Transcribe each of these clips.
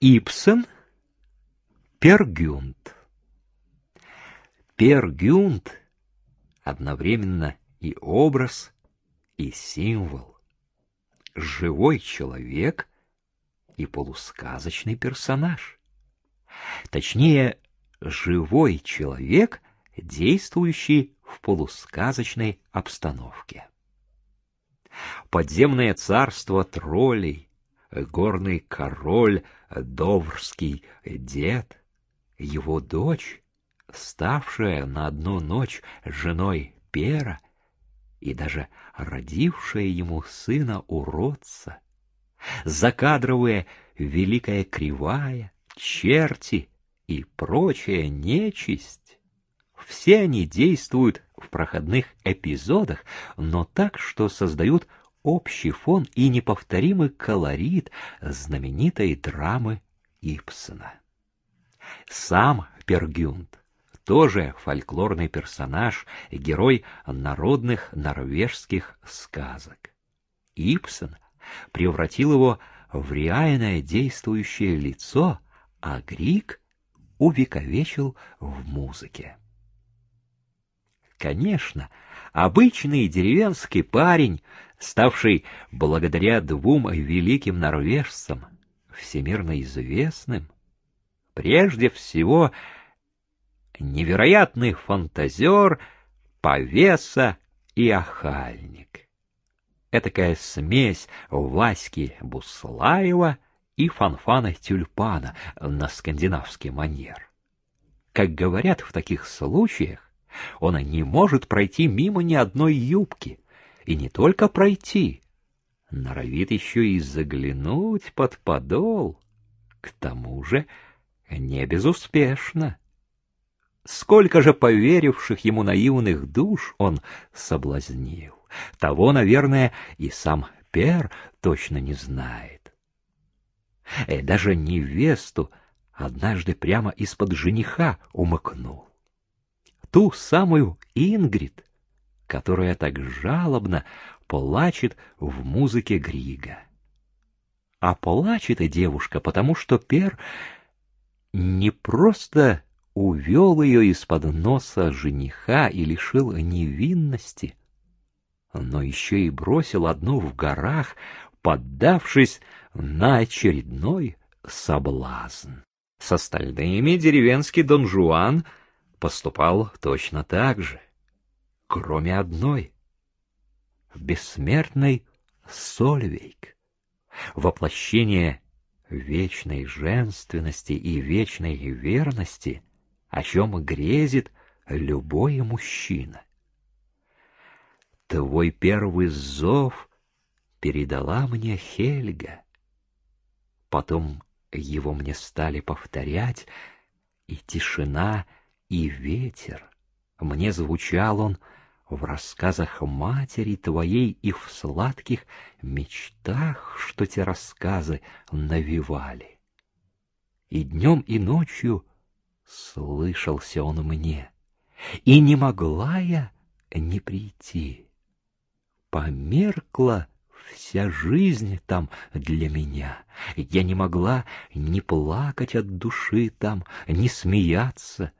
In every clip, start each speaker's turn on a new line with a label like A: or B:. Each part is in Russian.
A: Ипсон, Пергюнд. Пергюнд одновременно и образ, и символ. Живой человек и полусказочный персонаж. Точнее, живой человек, действующий в полусказочной обстановке. Подземное царство троллей, горный король, доврский дед, его дочь, ставшая на одну ночь женой Пера и даже родившая ему сына-уродца, закадровая великая кривая, черти и прочая нечисть, все они действуют в проходных эпизодах, но так, что создают общий фон и неповторимый колорит знаменитой драмы Ипсона. Сам Пергюнд тоже фольклорный персонаж, герой народных норвежских сказок. Ипсон превратил его в реальное действующее лицо, а Грик увековечил в музыке. Конечно, обычный деревенский парень, ставший благодаря двум великим норвежцам всемирно известным, прежде всего невероятный фантазер, повеса и охальник. Этакая смесь Васьки Буслаева и фанфана Тюльпана на скандинавский манер. Как говорят в таких случаях, он не может пройти мимо ни одной юбки. И не только пройти, норовит еще и заглянуть под подол. К тому же не безуспешно. Сколько же поверивших ему наивных душ он соблазнил. Того, наверное, и сам Пер точно не знает. И э, даже невесту однажды прямо из-под жениха умыкнул ту самую Ингрид, которая так жалобно плачет в музыке Грига. А плачет и девушка, потому что Пер не просто увел ее из-под носа жениха и лишил невинности, но еще и бросил одну в горах, поддавшись на очередной соблазн. С остальными деревенский Дон Жуан — поступал точно так же, кроме одной. Бессмертный Сольвейк, воплощение вечной женственности и вечной верности, о чем грезит любой мужчина. Твой первый зов передала мне Хельга. Потом его мне стали повторять, и тишина — и ветер. Мне звучал он в рассказах матери твоей и в сладких мечтах, что те рассказы навевали. И днем, и ночью слышался он мне, и не могла я не прийти. Померкла вся жизнь там для меня. Я не могла не плакать от души там, не смеяться,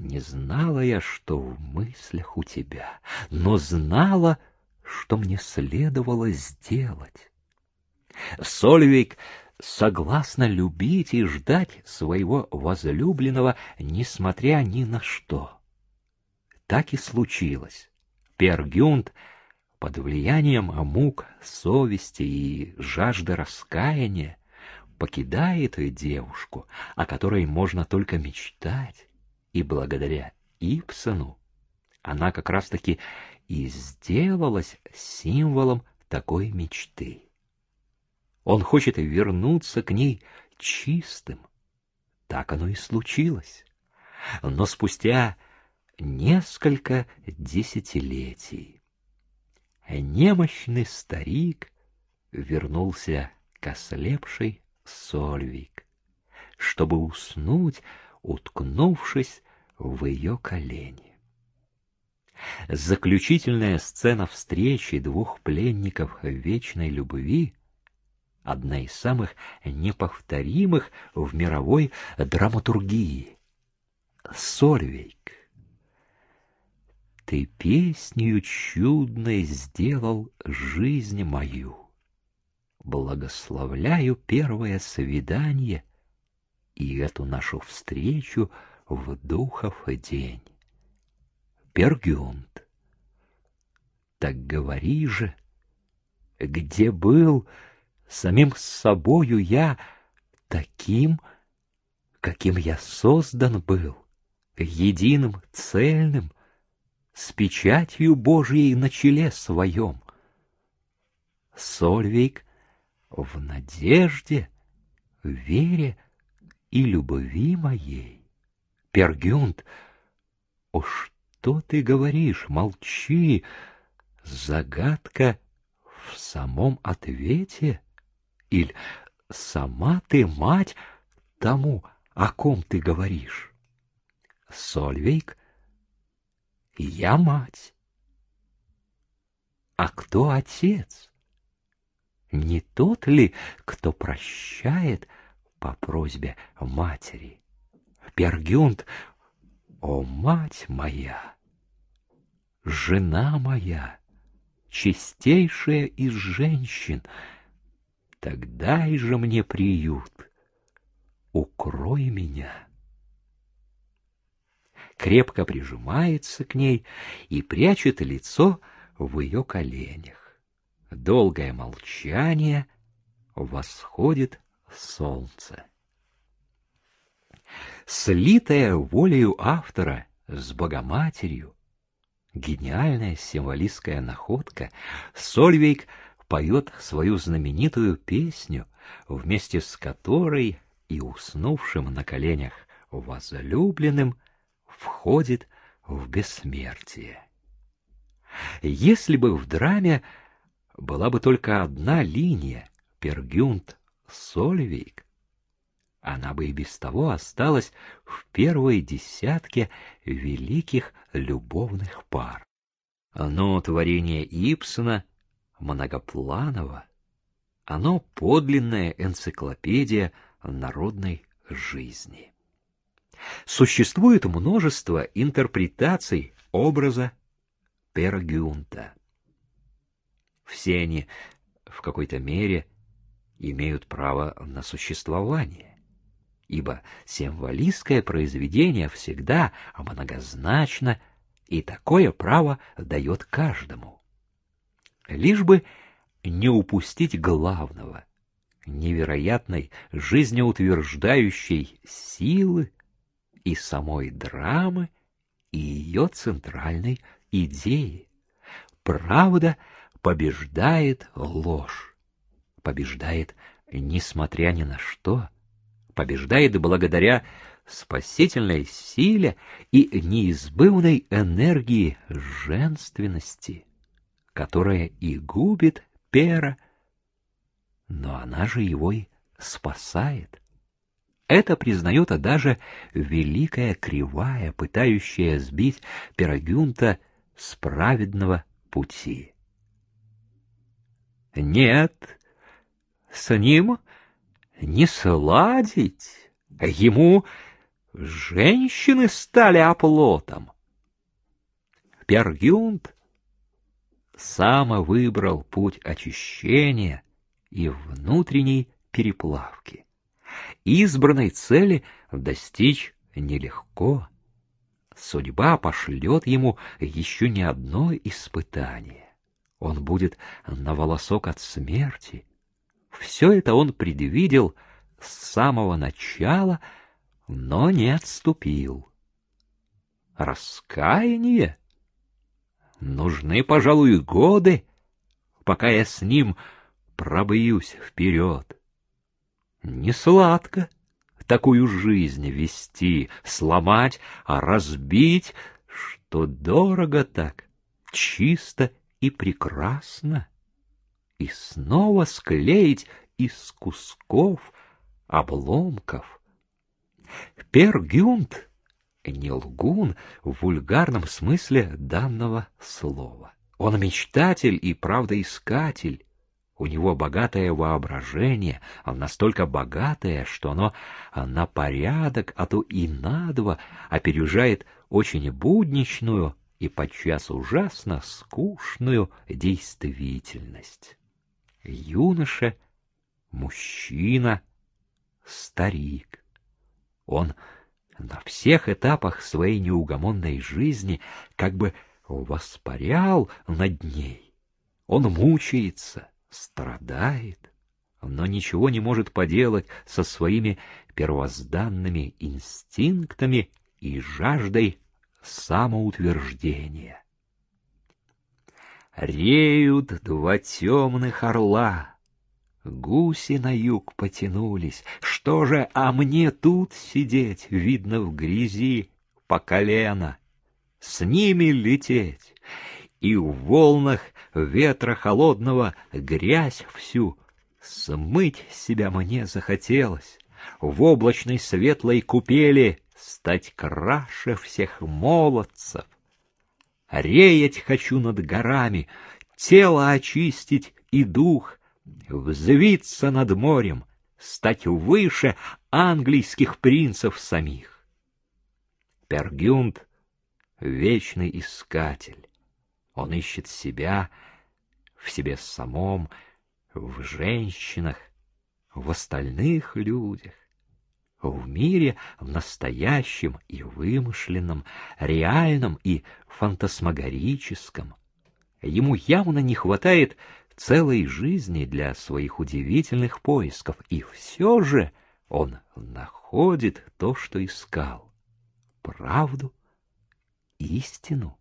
A: не знала я, что в мыслях у тебя, но знала, что мне следовало сделать. Сольвик согласна любить и ждать своего возлюбленного, несмотря ни на что. Так и случилось. Пергюнд под влиянием мук, совести и жажды раскаяния покидает девушку, о которой можно только мечтать, и благодаря Ипсону она как раз-таки и сделалась символом такой мечты. Он хочет вернуться к ней чистым. Так оно и случилось. Но спустя несколько десятилетий немощный старик вернулся к ослепшей Сольвик, чтобы уснуть уткнувшись в ее колени. Заключительная сцена встречи двух пленников вечной любви одна из самых неповторимых в мировой драматургии. Сольвейк. Ты песню чудной сделал жизнь мою. Благословляю первое свидание и эту нашу встречу в духов день. Пергюнд. Так говори же, где был самим собою я таким, каким я создан был, единым, цельным, с печатью Божьей на челе своем. Сольвейк в надежде, вере и любви моей. Пергюнд, о, что ты говоришь, молчи, загадка в самом ответе? Иль сама ты мать тому, о ком ты говоришь? Сольвейк, я мать. А кто отец? Не тот ли, кто прощает по просьбе матери? Пергюнд, о, мать моя, жена моя, чистейшая из женщин, так дай же мне приют, укрой меня. Крепко прижимается к ней и прячет лицо в ее коленях. Долгое молчание, восходит солнце. Слитая волею автора с Богоматерью, гениальная символистская находка, Сольвейк поет свою знаменитую песню, вместе с которой и уснувшим на коленях возлюбленным входит в бессмертие. Если бы в драме была бы только одна линия Пергюнт Сольвейк, она бы и без того осталась в первой десятке великих любовных пар. Но творение Ипсона многопланово, оно подлинная энциклопедия народной жизни. Существует множество интерпретаций образа Пергюнта. Все они в какой-то мере имеют право на существование ибо символистское произведение всегда многозначно, и такое право дает каждому. Лишь бы не упустить главного, невероятной жизнеутверждающей силы и самой драмы, и ее центральной идеи. Правда побеждает ложь, побеждает несмотря ни на что — побеждает благодаря спасительной силе и неизбывной энергии женственности, которая и губит пера, но она же его и спасает. Это признает даже великая кривая, пытающая сбить Пирогюнта с праведного пути. Нет, с ним не сладить. Ему женщины стали оплотом. Пергюнд сам выбрал путь очищения и внутренней переплавки. Избранной цели достичь нелегко. Судьба пошлет ему еще не одно испытание. Он будет на волосок от смерти, все это он предвидел с самого начала, но не отступил. Раскаяние? Нужны, пожалуй, годы, пока я с ним пробьюсь вперед. Не сладко такую жизнь вести, сломать, а разбить, что дорого так, чисто и прекрасно и снова склеить из кусков, обломков. Пергюнт не лгун в вульгарном смысле данного слова. Он мечтатель и правдоискатель. У него богатое воображение, настолько богатое, что оно на порядок, а то и на два опережает очень будничную и подчас ужасно скучную действительность. Юноша, мужчина, старик. Он на всех этапах своей неугомонной жизни как бы воспарял над ней. Он мучается, страдает, но ничего не может поделать со своими первозданными инстинктами и жаждой самоутверждения. Реют два темных орла, гуси на юг потянулись. Что же, а мне тут сидеть, видно, в грязи по колено, с ними лететь, и в волнах ветра холодного грязь всю смыть себя мне захотелось, в облачной светлой купели стать краше всех молодцев. Реять хочу над горами, тело очистить и дух, взвиться над морем, стать выше английских принцев самих. Пергюнд — вечный искатель. Он ищет себя в себе самом, в женщинах, в остальных людях в мире настоящем и вымышленном, реальном и фантасмагорическом. Ему явно не хватает целой жизни для своих удивительных поисков, и все же он находит то, что искал — правду, истину.